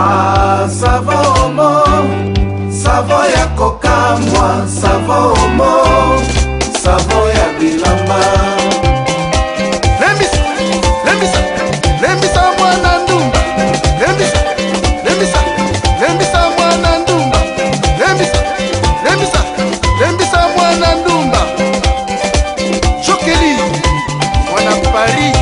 ah, savo omo savo ya kokamwa savo omo savo ya bilamba lembisa lembisa lembisa mwana ndumba lembisa lembisa lembisa mwana ndumba lembisa lembisa lembisa mwana ndumba jokeli mwana paris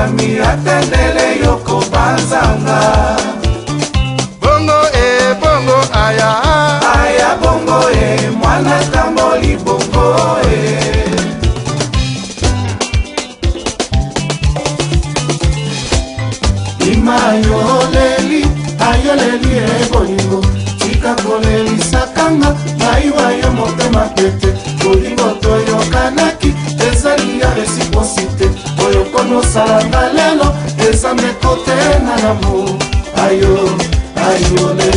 motami atendele yo kobanzanga bongo e bongo aya aya bongo e mwana tamboli bongo e imayoleli ayoleli e bolingo tika kolelisakanga naiwa yo motema tete osalanga lelo eza mekotena na mo ayo ayo oh, lelo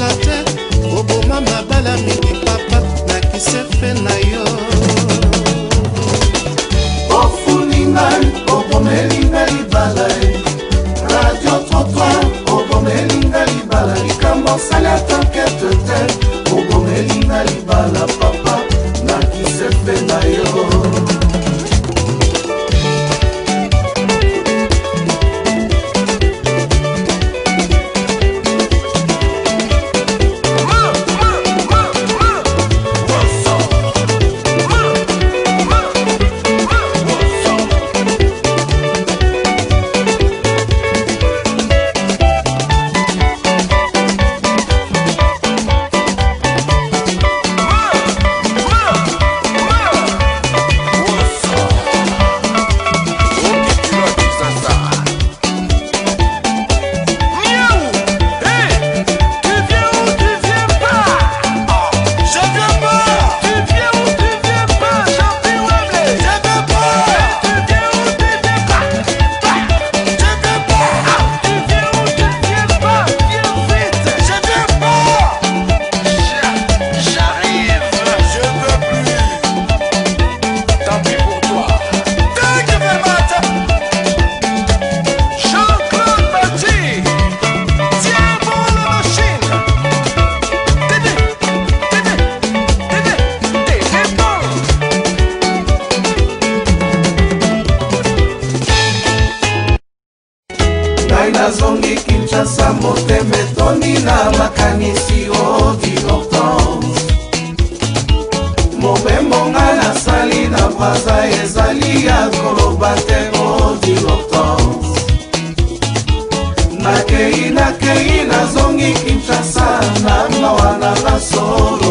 las silokos nakei nakei nazongi kinshasa na mawa na lasoro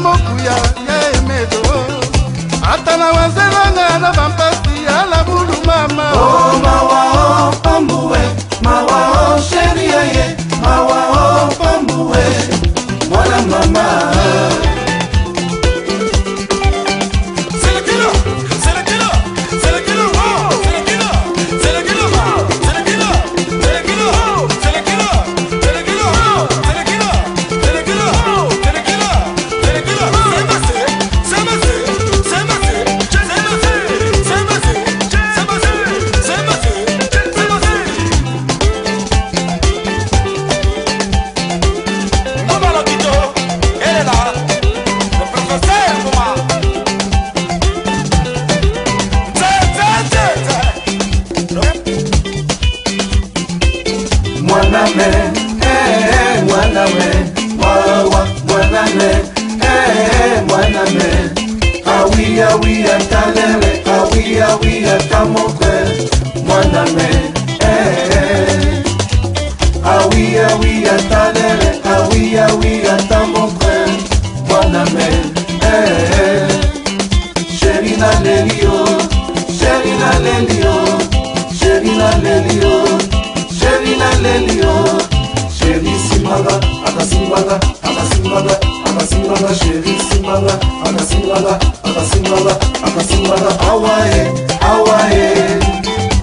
mokuya ya emedo ata na wazelanga na bampa na me eh Sherina lelio Sherina lelio Sherina lelio Sherina lelio Sheri simbaga akasimbaga akasimbaga akasimbaga Sheri simbaga akasimbaga akasimbaga akasimbaga awaye awaye